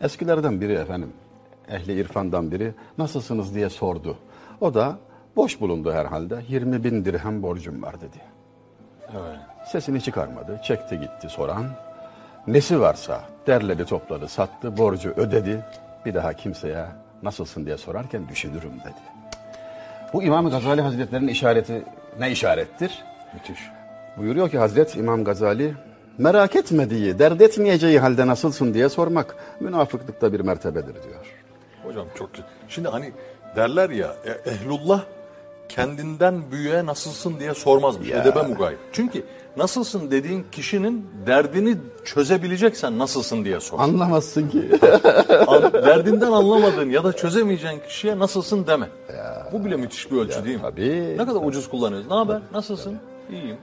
Eskilerden biri efendim, ehli irfandan biri nasılsınız diye sordu. O da boş bulundu herhalde. 20 bin dirhem borcum var dedi. Evet. Sesini çıkarmadı. Çekti gitti soran. Nesi varsa derledi topladı sattı borcu ödedi. Bir daha kimseye nasılsın diye sorarken düşünürüm dedi. Bu İmam Gazali Hazretleri'nin işareti ne işarettir? Müthiş. Buyuruyor ki Hazret İmam Gazali merak etmediği, dert etmeyeceği halde nasılsın diye sormak münafıklıkta bir mertebedir diyor. Hocam çok güzel. Şimdi hani derler ya e, ehlullah kendinden büyüğe nasılsın diye sormazmış. Ya. Edebe mugayip. Çünkü nasılsın dediğin kişinin derdini çözebileceksen nasılsın diye sor. Anlamazsın ki. Derdinden anlamadığın ya da çözemeyeceğin kişiye nasılsın deme. Bu bile müthiş bir ölçü değil mi? tabii. Ne kadar ucuz kullanıyoruz. Ne haber? Nasılsın? İyiyim.